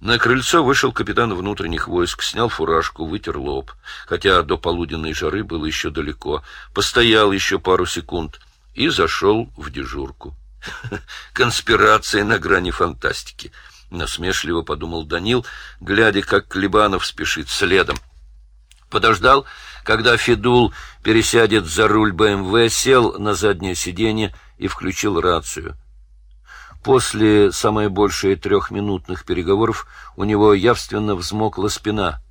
На крыльцо вышел капитан внутренних войск, снял фуражку, вытер лоб, хотя до полуденной жары было еще далеко, постоял еще пару секунд и зашел в дежурку. Конспирация на грани фантастики, насмешливо подумал Данил, глядя, как Клебанов спешит следом. Подождал, когда Федул пересядет за руль БМВ, сел на заднее сиденье и включил рацию. После самое большее трехминутных переговоров у него явственно взмокла спина.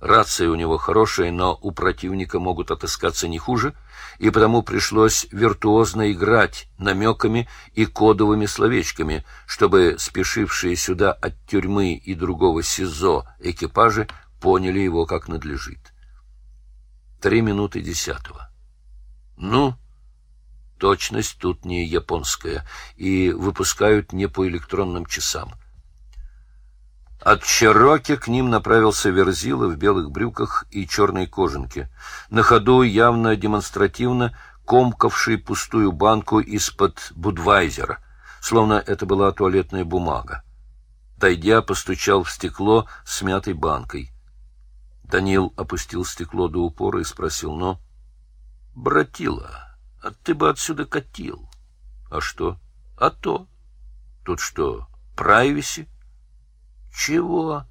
Рация у него хорошая, но у противника могут отыскаться не хуже, и потому пришлось виртуозно играть намеками и кодовыми словечками, чтобы спешившие сюда от тюрьмы и другого СИЗО экипажи поняли его как надлежит. Три минуты десятого. Ну, Точность тут не японская, и выпускают не по электронным часам. От Чероки к ним направился Верзила в белых брюках и черной кожанке, на ходу явно демонстративно комкавший пустую банку из-под Будвайзера, словно это была туалетная бумага. Дойдя, постучал в стекло с мятой банкой. Данил опустил стекло до упора и спросил, "Но, братила, а ты бы отсюда катил. А что? А то. Тут что, прайвеси? Чего?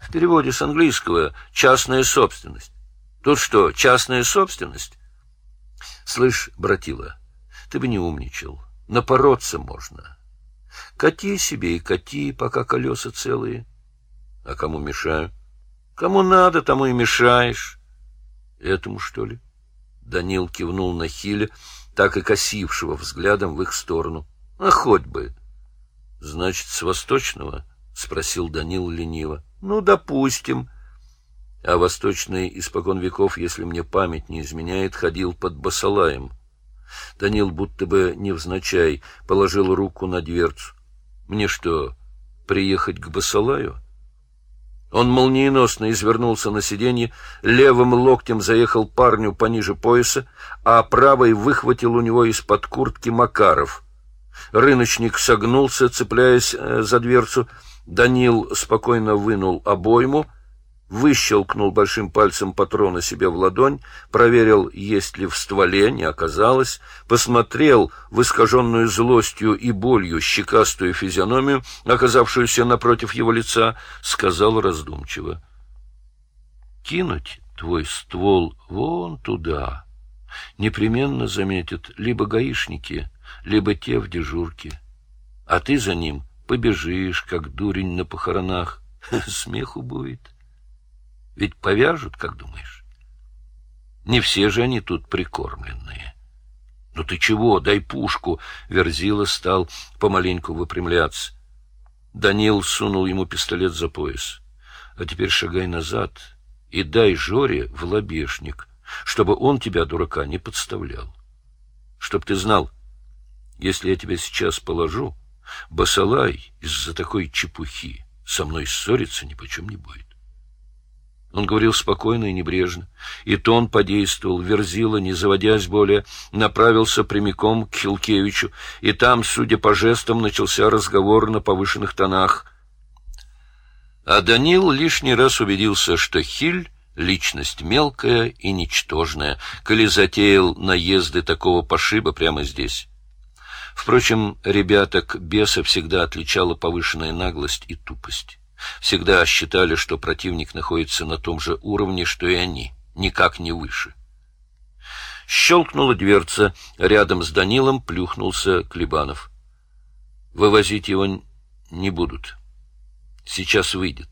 В переводе с английского «частная собственность». Тут что, частная собственность? Слышь, братила, ты бы не умничал. Напороться можно. Кати себе и кати, пока колеса целые. А кому мешаю? Кому надо, тому и мешаешь. Этому, что ли? Данил кивнул на Хиля, так и косившего взглядом в их сторону. — А хоть бы. — Значит, с восточного? — спросил Данил лениво. — Ну, допустим. А восточный испокон веков, если мне память не изменяет, ходил под басалаем. Данил будто бы невзначай положил руку на дверцу. — Мне что, приехать к басалаю? — он молниеносно извернулся на сиденье, левым локтем заехал парню пониже пояса, а правой выхватил у него из-под куртки Макаров. Рыночник согнулся, цепляясь э, за дверцу. Данил спокойно вынул обойму, выщелкнул большим пальцем патрона себе в ладонь, проверил, есть ли в стволе, не оказалось, посмотрел в искаженную злостью и болью щекастую физиономию, оказавшуюся напротив его лица, сказал раздумчиво. — Кинуть твой ствол вон туда. Непременно заметят либо гаишники, либо те в дежурке. А ты за ним побежишь, как дурень на похоронах. Смеху будет. — ведь повяжут, как думаешь? Не все же они тут прикормленные. Ну ты чего, дай пушку. Верзила стал помаленьку выпрямляться. Данил сунул ему пистолет за пояс. А теперь шагай назад и дай Жоре в лобешник, чтобы он тебя, дурака, не подставлял. Чтоб ты знал, если я тебя сейчас положу, Басалай из-за такой чепухи со мной ссориться ни почем не будет. Он говорил спокойно и небрежно, и тон подействовал. Верзила, не заводясь более, направился прямиком к Хилкевичу, и там, судя по жестам, начался разговор на повышенных тонах. А Данил лишний раз убедился, что Хиль — личность мелкая и ничтожная, коли затеял наезды такого пошиба прямо здесь. Впрочем, ребяток беса всегда отличала повышенная наглость и тупость всегда считали, что противник находится на том же уровне, что и они, никак не выше. Щелкнула дверца, рядом с Данилом плюхнулся Клебанов. Вывозить его не будут. Сейчас выйдет.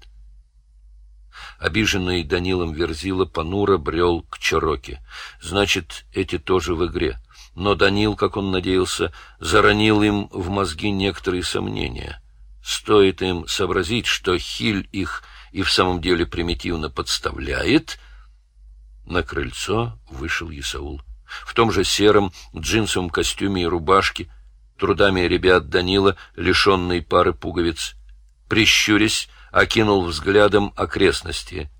Обиженный Данилом Верзила понуро брел к Чароке. Значит, эти тоже в игре. Но Данил, как он надеялся, заронил им в мозги некоторые сомнения — Стоит им сообразить, что Хиль их и в самом деле примитивно подставляет, на крыльцо вышел Исаул. В том же сером джинсовом костюме и рубашке, трудами ребят Данила, лишенный пары пуговиц, прищурясь, окинул взглядом окрестности.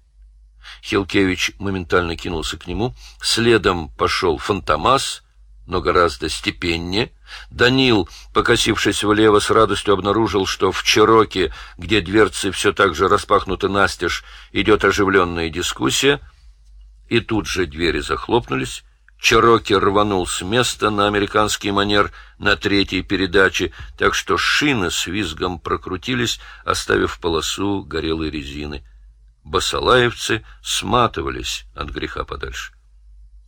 Хилкевич моментально кинулся к нему, следом пошел Фантомас, но гораздо степеннее. Данил, покосившись влево, с радостью обнаружил, что в Чироке, где дверцы все так же распахнуты настежь, идет оживленная дискуссия, и тут же двери захлопнулись. Чироки рванул с места на американский манер на третьей передаче, так что шины с визгом прокрутились, оставив полосу горелой резины. Басалаевцы сматывались от греха подальше.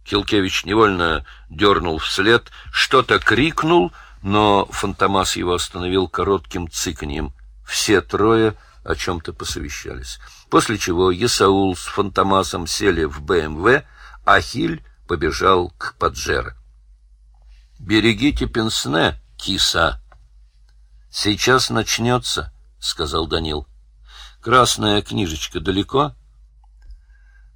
Килкевич невольно дернул вслед, что-то крикнул, но Фантомас его остановил коротким цыканьем. Все трое о чем-то посовещались. После чего Есаул с Фантомасом сели в БМВ, а Хиль побежал к Паджеро. «Берегите пенсне, киса!» «Сейчас начнется», — сказал Данил. «Красная книжечка далеко?»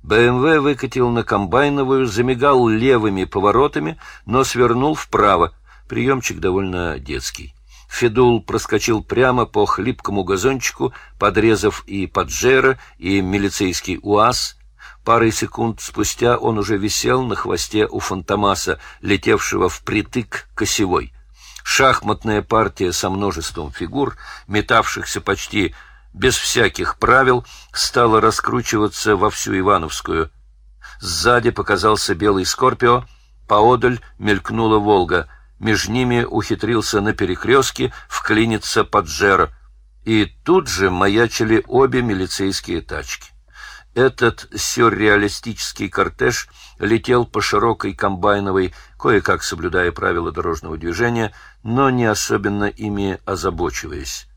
БМВ выкатил на комбайновую, замигал левыми поворотами, но свернул вправо. Приемчик довольно детский. Федул проскочил прямо по хлипкому газончику, подрезав и Паджеро, и милицейский УАЗ. Парой секунд спустя он уже висел на хвосте у Фантомаса, летевшего впритык к осевой. Шахматная партия со множеством фигур, метавшихся почти без всяких правил, стала раскручиваться во всю Ивановскую. Сзади показался белый «Скорпио», поодаль мелькнула «Волга», меж ними ухитрился на перекрестке вклиниться Паджеро, и тут же маячили обе милицейские тачки. Этот сюрреалистический кортеж летел по широкой комбайновой, кое-как соблюдая правила дорожного движения, но не особенно ими озабочиваясь.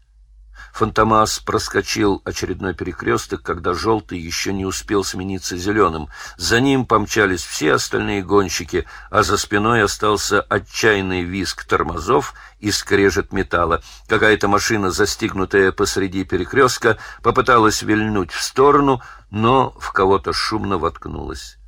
Фантомас проскочил очередной перекресток, когда желтый еще не успел смениться зеленым. За ним помчались все остальные гонщики, а за спиной остался отчаянный визг тормозов и скрежет металла. Какая-то машина, застигнутая посреди перекрестка, попыталась вильнуть в сторону, но в кого-то шумно воткнулась.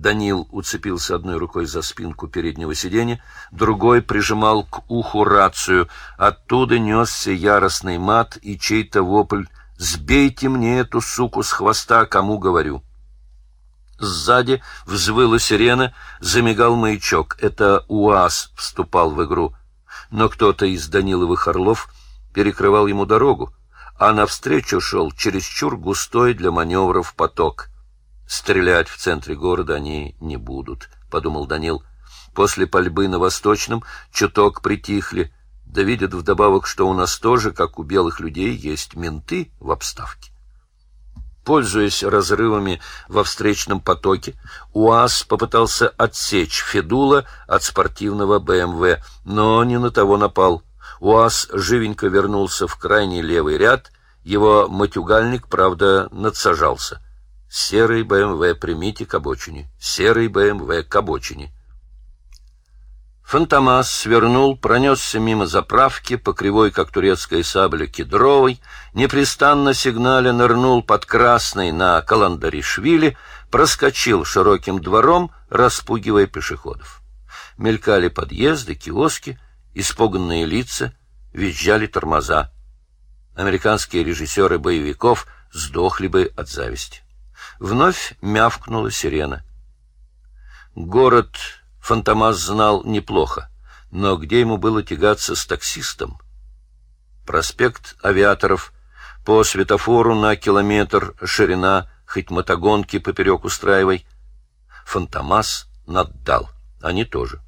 Данил уцепился одной рукой за спинку переднего сиденья, другой прижимал к уху рацию. Оттуда несся яростный мат и чей-то вопль «Сбейте мне эту суку с хвоста, кому говорю!» Сзади взвыла сирена, замигал маячок. Это УАЗ вступал в игру. Но кто-то из Даниловых орлов перекрывал ему дорогу, а навстречу шел чересчур густой для маневров поток. Стрелять в центре города они не будут, — подумал Данил. После пальбы на Восточном чуток притихли, да видят вдобавок, что у нас тоже, как у белых людей, есть менты в обставке. Пользуясь разрывами во встречном потоке, УАЗ попытался отсечь Федула от спортивного БМВ, но не на того напал. УАЗ живенько вернулся в крайний левый ряд, его матюгальник, правда, надсажался — Серый БМВ, примите к обочине. Серый БМВ к обочине. Фантомас свернул, пронесся мимо заправки, по кривой, как турецкая сабля, кедровой, непрестанно сигналя нырнул под красный на Каландаришвили, проскочил широким двором, распугивая пешеходов. Мелькали подъезды, киоски, испуганные лица, визжали тормоза. Американские режиссеры боевиков сдохли бы от зависти. Вновь мявкнула сирена. Город Фантомас знал неплохо, но где ему было тягаться с таксистом? Проспект авиаторов, по светофору на километр ширина, хоть мотогонки поперек устраивай. Фантомас наддал, они тоже.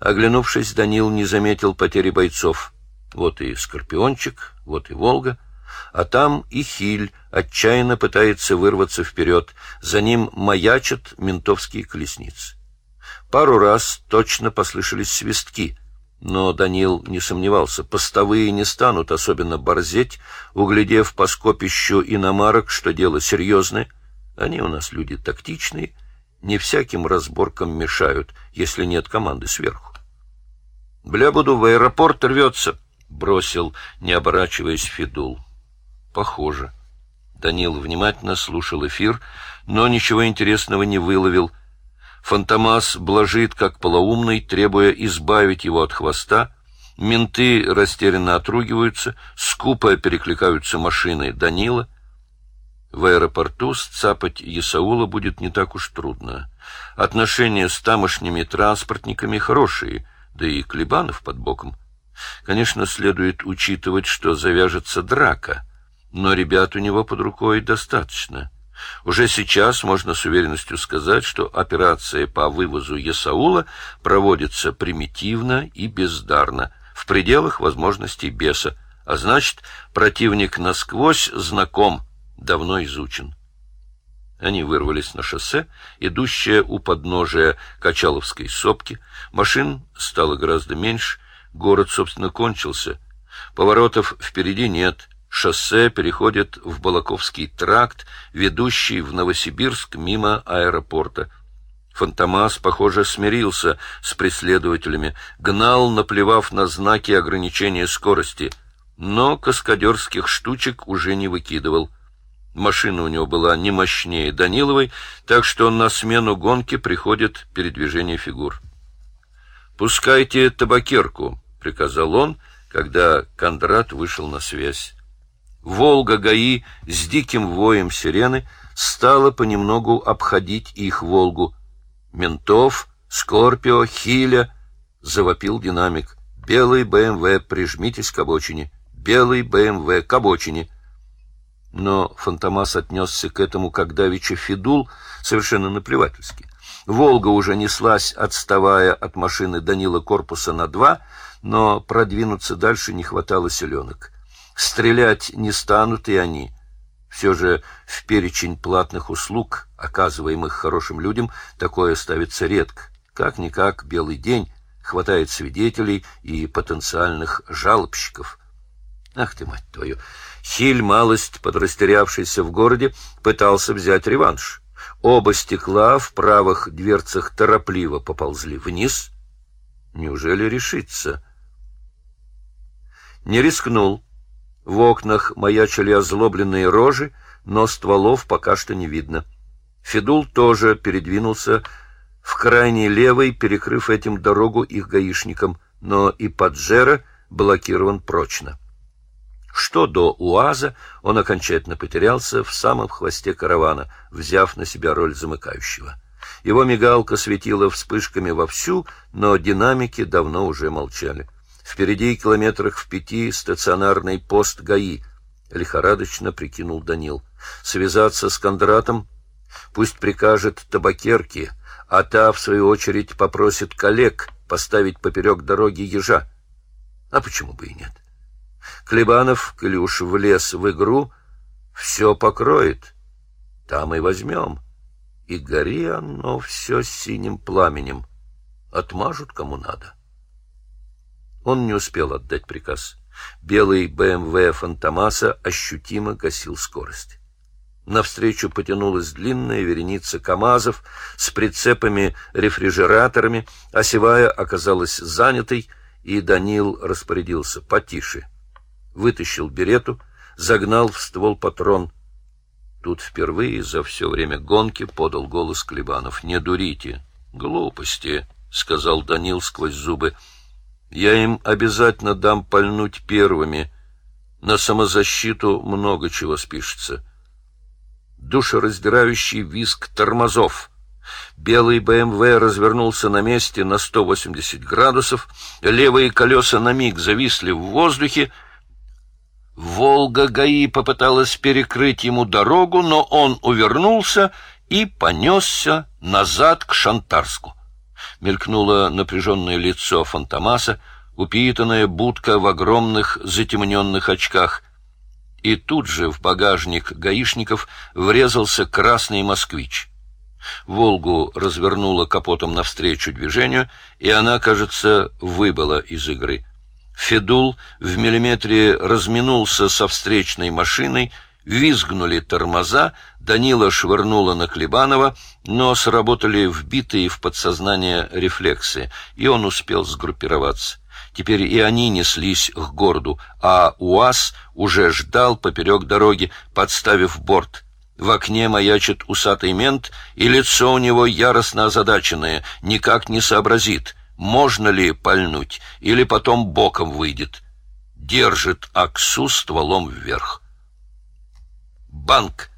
Оглянувшись, Данил не заметил потери бойцов. Вот и Скорпиончик, вот и Волга — а там и Хиль отчаянно пытается вырваться вперед, за ним маячат ментовские колесницы. Пару раз точно послышались свистки, но Данил не сомневался, постовые не станут особенно борзеть, углядев по скопищу иномарок, что дело серьезное. Они у нас люди тактичные, не всяким разборкам мешают, если нет команды сверху. «Бля, буду в аэропорт рвется», — бросил, не оборачиваясь, Федул. Похоже. Данил внимательно слушал эфир, но ничего интересного не выловил. Фантомас блажит, как полоумный, требуя избавить его от хвоста. Менты растерянно отругиваются, скупо перекликаются машины Данила. В аэропорту сцапать Исаула будет не так уж трудно. Отношения с тамошними транспортниками хорошие, да и Клебанов под боком. Конечно, следует учитывать, что завяжется драка, но ребят у него под рукой достаточно. Уже сейчас можно с уверенностью сказать, что операция по вывозу Ясаула проводится примитивно и бездарно, в пределах возможностей беса, а значит, противник насквозь знаком, давно изучен. Они вырвались на шоссе, идущее у подножия Качаловской сопки. Машин стало гораздо меньше, город, собственно, кончился. Поворотов впереди нет, шоссе переходит в Балаковский тракт, ведущий в Новосибирск мимо аэропорта. Фантомас, похоже, смирился с преследователями, гнал, наплевав на знаки ограничения скорости, но каскадерских штучек уже не выкидывал. Машина у него была не мощнее Даниловой, так что на смену гонки приходит передвижение фигур. «Пускайте табакерку», — приказал он, когда Кондрат вышел на связь. Волга ГАИ с диким воем сирены стала понемногу обходить их Волгу. Ментов, Скорпио, Хиля, завопил динамик. «Белый БМВ, прижмитесь к обочине! Белый БМВ, к обочине!» Но Фантомас отнесся к этому, как давеча Федул, совершенно наплевательски. «Волга» уже неслась, отставая от машины Данила корпуса на два, но продвинуться дальше не хватало селенок. Стрелять не станут и они. Все же в перечень платных услуг, оказываемых хорошим людям, такое ставится редко. Как-никак белый день, хватает свидетелей и потенциальных жалобщиков. Ах ты, мать твою! Хиль, малость подрастерявшийся в городе, пытался взять реванш. Оба стекла в правых дверцах торопливо поползли вниз. Неужели решится? Не рискнул. В окнах маячили озлобленные рожи, но стволов пока что не видно. Федул тоже передвинулся в крайний левый, перекрыв этим дорогу их гаишникам, но и Паджеро блокирован прочно. Что до УАЗа, он окончательно потерялся в самом хвосте каравана, взяв на себя роль замыкающего. Его мигалка светила вспышками вовсю, но динамики давно уже молчали. Впереди километрах в пяти стационарный пост ГАИ, лихорадочно прикинул Данил. Связаться с Кондратом, пусть прикажет табакерке, а та, в свою очередь, попросит коллег поставить поперек дороги ежа. А почему бы и нет? — Клебанов, уж влез в игру, все покроет. Там и возьмем. И гори оно все синим пламенем. Отмажут кому надо. Он не успел отдать приказ. Белый БМВ Фантомаса ощутимо гасил скорость. Навстречу потянулась длинная вереница КАМАЗов с прицепами-рефрижераторами, осевая оказалась занятой, и Данил распорядился потише — вытащил берету, загнал в ствол патрон. Тут впервые за все время гонки подал голос Клебанов. «Не дурите!» «Глупости!» — сказал Данил сквозь зубы. «Я им обязательно дам пальнуть первыми. На самозащиту много чего спишется». Душераздирающий визг тормозов. Белый БМВ развернулся на месте на 180 градусов, левые колеса на миг зависли в воздухе, Волга ГАИ попыталась перекрыть ему дорогу, но он увернулся и понесся назад к Шантарску. Мелькнуло напряженное лицо Фантомаса, упитанная будка в огромных затемненных очках. И тут же в багажник гаишников врезался красный москвич. «Волгу» развернула капотом навстречу движению, и она, кажется, выбыла из игры. Федул в миллиметре разминулся со встречной машиной, визгнули тормоза, Данила швырнула на Клебанова, но сработали вбитые в подсознание рефлексы, и он успел сгруппироваться. Теперь и они неслись к городу, а УАЗ уже ждал поперек дороги, подставив борт. В окне маячит усатый мент, и лицо у него яростно озадаченное, никак не сообразит можно ли пальнуть, или потом боком выйдет. Держит Аксу стволом вверх. Банк!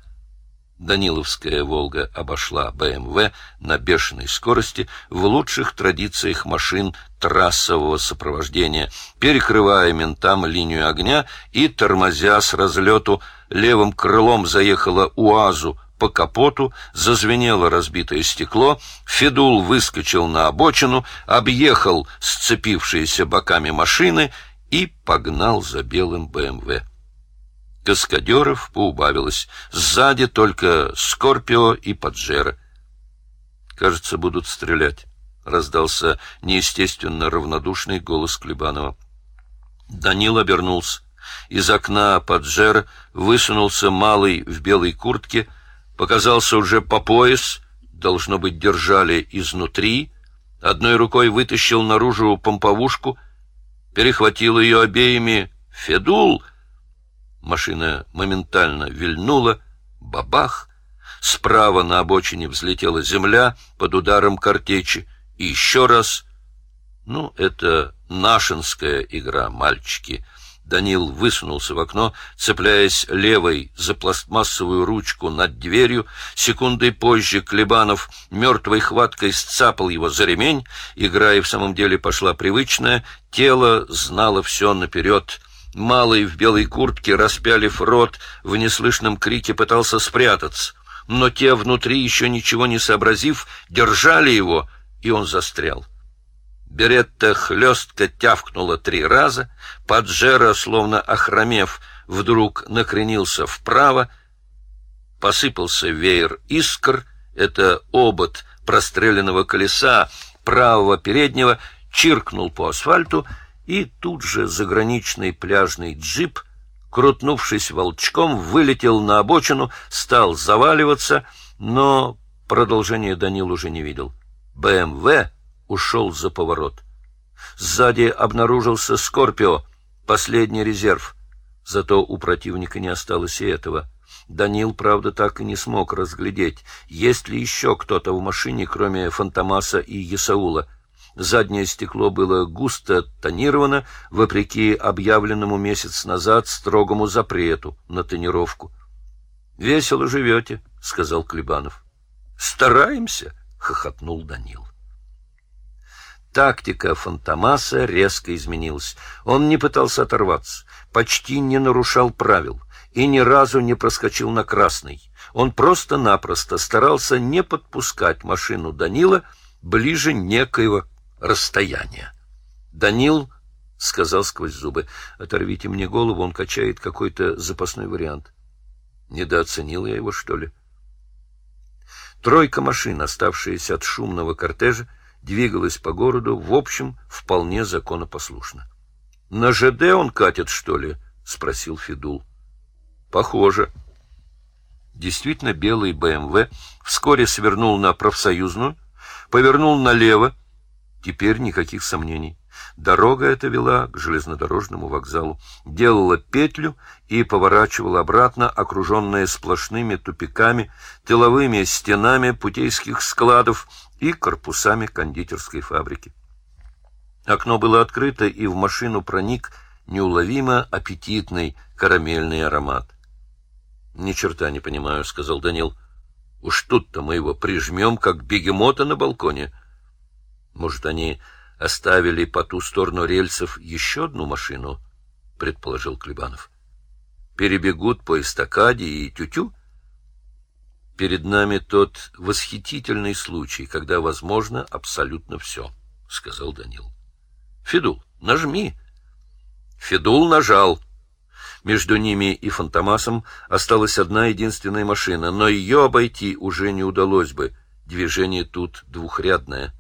Даниловская «Волга» обошла БМВ на бешеной скорости в лучших традициях машин трассового сопровождения, перекрывая ментам линию огня и, тормозя с разлету, левым крылом заехала УАЗу по капоту, зазвенело разбитое стекло, Федул выскочил на обочину, объехал сцепившиеся боками машины и погнал за белым БМВ. Каскадеров поубавилось. Сзади только Скорпио и Паджеро. «Кажется, будут стрелять», — раздался неестественно равнодушный голос Клебанова. Данил обернулся. Из окна Паджеро высунулся малый в белой куртке, показался уже по пояс, должно быть, держали изнутри, одной рукой вытащил наружу помповушку, перехватил ее обеими «Федул!» Машина моментально вильнула, бабах, справа на обочине взлетела земля под ударом картечи, и еще раз. Ну, это нашинская игра, мальчики. Данил высунулся в окно, цепляясь левой за пластмассовую ручку над дверью. Секундой позже Клебанов мертвой хваткой сцапал его за ремень. Игра и в самом деле пошла привычная. Тело знало все наперед — Малый в белой куртке, распялив рот, в неслышном крике пытался спрятаться, но те внутри, еще ничего не сообразив, держали его, и он застрял. Беретта хлестко тявкнула три раза, Паджеро, словно охромев, вдруг накренился вправо, посыпался веер искр, это обод простреленного колеса правого переднего, чиркнул по асфальту — и тут же заграничный пляжный джип, крутнувшись волчком, вылетел на обочину, стал заваливаться, но продолжения Данил уже не видел. БМВ ушел за поворот. Сзади обнаружился «Скорпио», последний резерв. Зато у противника не осталось и этого. Данил, правда, так и не смог разглядеть, есть ли еще кто-то в машине, кроме Фантомаса и Есаула — Заднее стекло было густо тонировано, вопреки объявленному месяц назад строгому запрету на тонировку. — Весело живете, — сказал Клебанов. — Стараемся, — хохотнул Данил. Тактика Фантомаса резко изменилась. Он не пытался оторваться, почти не нарушал правил и ни разу не проскочил на красный. Он просто-напросто старался не подпускать машину Данила ближе некоего расстояние. Данил сказал сквозь зубы, «Оторвите мне голову, он качает какой-то запасной вариант». Недооценил я его, что ли? Тройка машин, оставшаяся от шумного кортежа, двигалась по городу, в общем, вполне законопослушно. — На ЖД он катит, что ли? — спросил Федул. — Похоже. Действительно, белый БМВ вскоре свернул на профсоюзную, повернул налево, Теперь никаких сомнений. Дорога эта вела к железнодорожному вокзалу, делала петлю и поворачивала обратно, окруженная сплошными тупиками, тыловыми стенами путейских складов и корпусами кондитерской фабрики. Окно было открыто, и в машину проник неуловимо аппетитный карамельный аромат. — Ни черта не понимаю, — сказал Данил. — Уж тут-то мы его прижмем, как бегемота на балконе. — может, они оставили по ту сторону рельсов еще одну машину, — предположил Клебанов. Перебегут по эстакаде и тю-тю. Перед нами тот восхитительный случай, когда возможно абсолютно все, — сказал Данил. Федул, нажми. Федул нажал. Между ними и Фантомасом осталась одна единственная машина, но ее обойти уже не удалось бы. Движение тут двухрядное —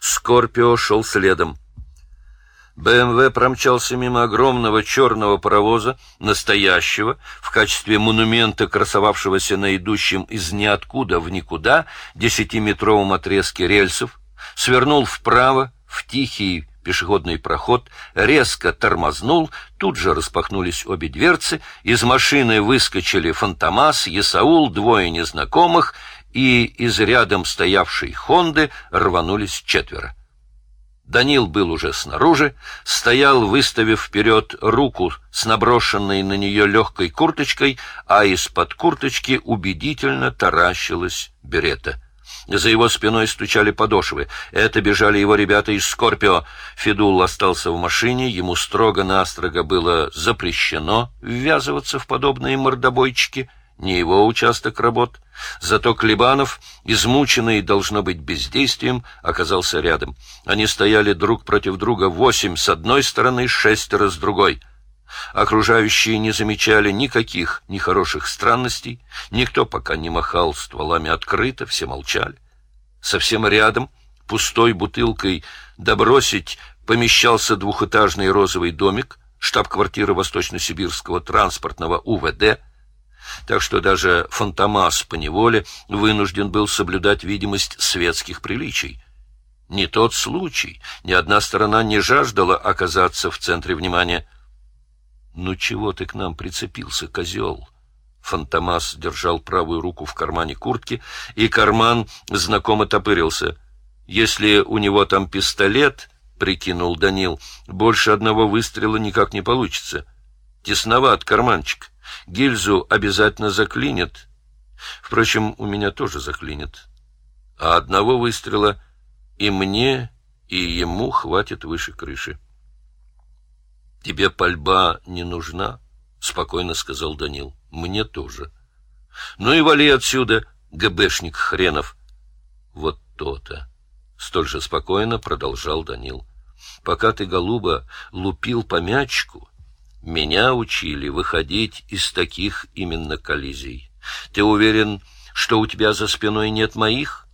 Скорпио шел следом. БМВ промчался мимо огромного черного паровоза, настоящего, в качестве монумента, красовавшегося на идущем из ниоткуда в никуда десятиметровом отрезке рельсов, свернул вправо, в тихий пешеходный проход, резко тормознул, тут же распахнулись обе дверцы, из машины выскочили Фантомас, Есаул, двое незнакомых — и из рядом стоявшей «Хонды» рванулись четверо. Данил был уже снаружи, стоял, выставив вперед руку с наброшенной на нее легкой курточкой, а из-под курточки убедительно таращилась берета. За его спиной стучали подошвы. Это бежали его ребята из «Скорпио». Федул остался в машине, ему строго-настрого было запрещено ввязываться в подобные мордобойчики, не его участок работ. Зато Клебанов, измученный, должно быть, бездействием, оказался рядом. Они стояли друг против друга восемь с одной стороны, шестеро с другой — Окружающие не замечали никаких нехороших странностей, никто пока не махал стволами открыто, все молчали. Совсем рядом, пустой бутылкой добросить, помещался двухэтажный розовый домик, штаб-квартира Восточно-Сибирского транспортного УВД, так что даже Фантомас по неволе вынужден был соблюдать видимость светских приличий. Не тот случай, ни одна сторона не жаждала оказаться в центре внимания — «Ну чего ты к нам прицепился, козел?» Фантомас держал правую руку в кармане куртки, и карман знакомо топырился. «Если у него там пистолет, — прикинул Данил, — больше одного выстрела никак не получится. Тесноват карманчик. Гильзу обязательно заклинит. Впрочем, у меня тоже заклинит. А одного выстрела и мне, и ему хватит выше крыши. — Тебе пальба не нужна, — спокойно сказал Данил. — Мне тоже. — Ну и вали отсюда, ГБшник хренов. — Вот то-то, — столь же спокойно продолжал Данил. — Пока ты, голуба, лупил по мячику, меня учили выходить из таких именно коллизий. Ты уверен, что у тебя за спиной нет моих?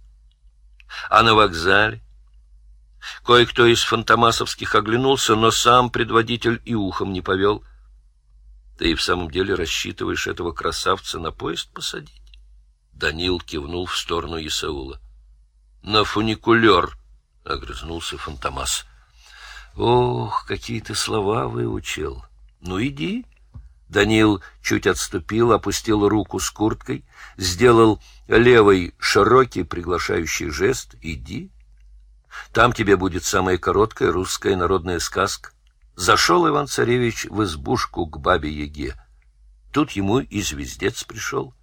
А на вокзале? Кое-кто из фантомасовских оглянулся, но сам предводитель и ухом не повел. Ты и в самом деле рассчитываешь этого красавца на поезд посадить? Данил кивнул в сторону Исаула. — На фуникулер, — огрызнулся Фантомас. — Ох, какие ты слова выучил. Ну, иди. Данил чуть отступил, опустил руку с курткой, сделал левой широкий приглашающий жест. Иди. Там тебе будет самая короткая русская народная сказка. Зашел Иван-царевич в избушку к бабе-яге. Тут ему и звездец пришел.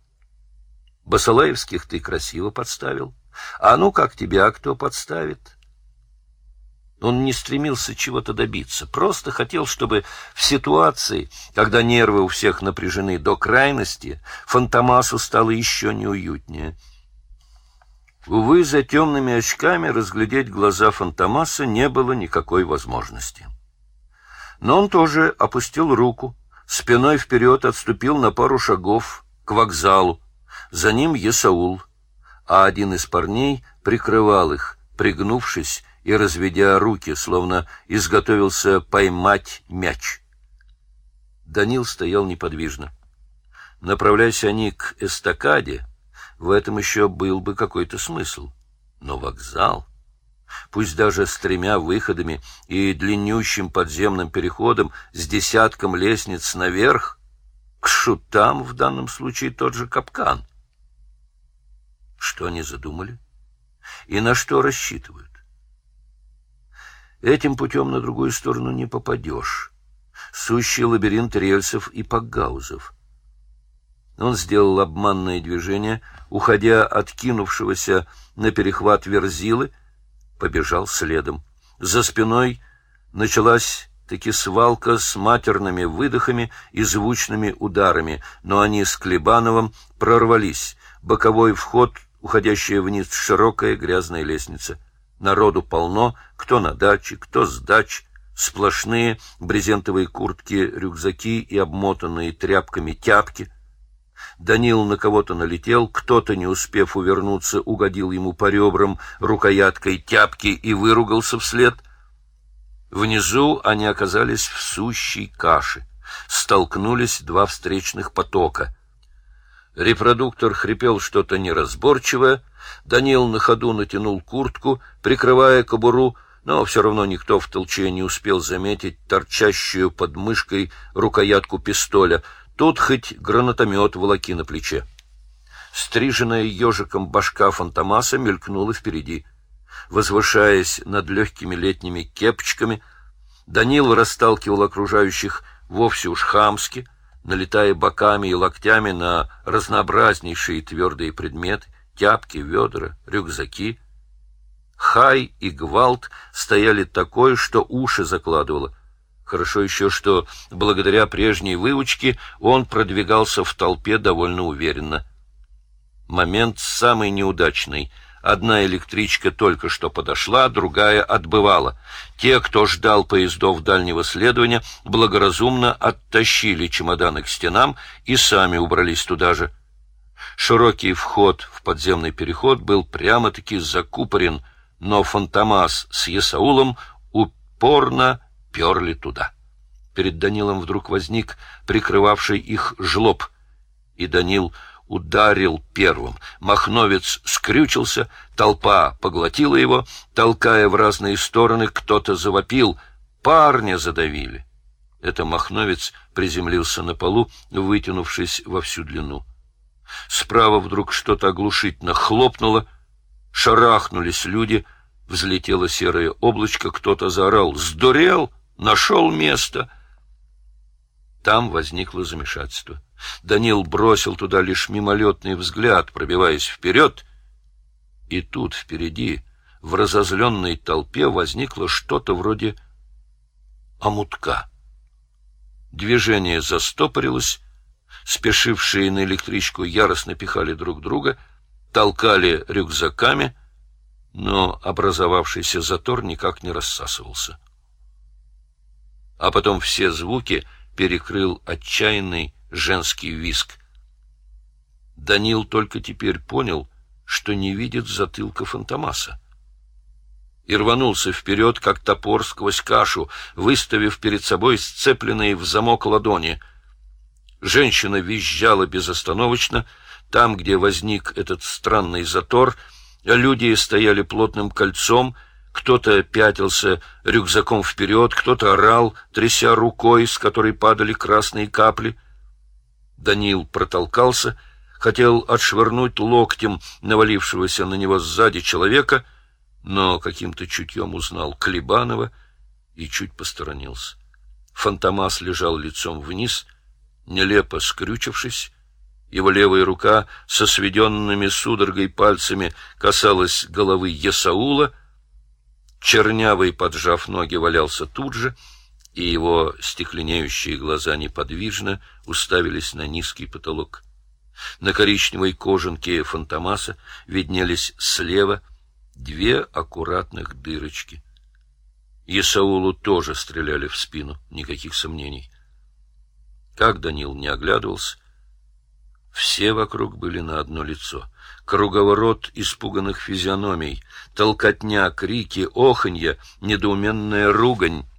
Басалаевских ты красиво подставил. А ну как тебя кто подставит? Он не стремился чего-то добиться, просто хотел, чтобы в ситуации, когда нервы у всех напряжены до крайности, Фантомасу стало еще неуютнее — Увы, за темными очками разглядеть глаза Фантомаса не было никакой возможности. Но он тоже опустил руку, спиной вперед отступил на пару шагов к вокзалу. За ним Есаул, а один из парней прикрывал их, пригнувшись и разведя руки, словно изготовился поймать мяч. Данил стоял неподвижно. Направляясь они к эстакаде, в этом еще был бы какой-то смысл. Но вокзал, пусть даже с тремя выходами и длиннющим подземным переходом с десятком лестниц наверх, к шутам в данном случае тот же капкан. Что они задумали? И на что рассчитывают? Этим путем на другую сторону не попадешь. Сущий лабиринт рельсов и пакгаузов. Он сделал обманное движение, уходя от кинувшегося на перехват верзилы, побежал следом. За спиной началась таки свалка с матерными выдохами и звучными ударами, но они с Клебановым прорвались. Боковой вход, уходящая вниз широкая грязная лестница. Народу полно, кто на даче, кто с дач, сплошные брезентовые куртки, рюкзаки и обмотанные тряпками тяпки — Данил на кого-то налетел, кто-то, не успев увернуться, угодил ему по ребрам рукояткой тяпки и выругался вслед. Внизу они оказались в сущей каше. Столкнулись два встречных потока. Репродуктор хрипел что-то неразборчивое. Данил на ходу натянул куртку, прикрывая кобуру, но все равно никто в толче не успел заметить торчащую под мышкой рукоятку пистоля — Тут хоть гранатомет волоки на плече. Стриженная ежиком башка Фантомаса мелькнула впереди. Возвышаясь над легкими летними кепочками, Данил расталкивал окружающих вовсе уж хамски, налетая боками и локтями на разнообразнейшие твердые предметы, тяпки, ведра, рюкзаки. Хай и гвалт стояли такое, что уши закладывало. Хорошо еще, что благодаря прежней выучке он продвигался в толпе довольно уверенно. Момент самый неудачный — Одна электричка только что подошла, другая отбывала. Те, кто ждал поездов дальнего следования, благоразумно оттащили чемоданы к стенам и сами убрались туда же. Широкий вход в подземный переход был прямо-таки закупорен, но Фантомас с Есаулом упорно перли туда. Перед Данилом вдруг возник прикрывавший их жлоб, и Данил ударил первым. Махновец скрючился, толпа поглотила его, толкая в разные стороны, кто-то завопил. Парня задавили. Это Махновец приземлился на полу, вытянувшись во всю длину. Справа вдруг что-то оглушительно хлопнуло, шарахнулись люди, взлетело серое облачко, кто-то заорал «Сдурел! Нашел место!» Там возникло замешательство. Данил бросил туда лишь мимолетный взгляд, пробиваясь вперед, и тут впереди, в разозленной толпе, возникло что-то вроде омутка. Движение застопорилось, спешившие на электричку яростно пихали друг друга, толкали рюкзаками, но образовавшийся затор никак не рассасывался. А потом все звуки перекрыл отчаянный женский виск. Данил только теперь понял, что не видит затылка Фантомаса. И рванулся вперед, как топор сквозь кашу, выставив перед собой сцепленные в замок ладони. Женщина визжала безостановочно. Там, где возник этот странный затор, люди стояли плотным кольцом, кто-то пятился рюкзаком вперед, кто-то орал, тряся рукой, с которой падали красные капли — Данил протолкался, хотел отшвырнуть локтем навалившегося на него сзади человека, но каким-то чутьем узнал Клебанова и чуть посторонился. Фантомас лежал лицом вниз, нелепо скрючившись, его левая рука со сведенными судорогой пальцами касалась головы Есаула, чернявый, поджав ноги, валялся тут же — и его стекленеющие глаза неподвижно уставились на низкий потолок. На коричневой кожанке фантомаса виднелись слева две аккуратных дырочки. Исаулу тоже стреляли в спину, никаких сомнений. Как Данил не оглядывался, все вокруг были на одно лицо. Круговорот испуганных физиономий, толкотня, крики, оханья, недоуменная ругань —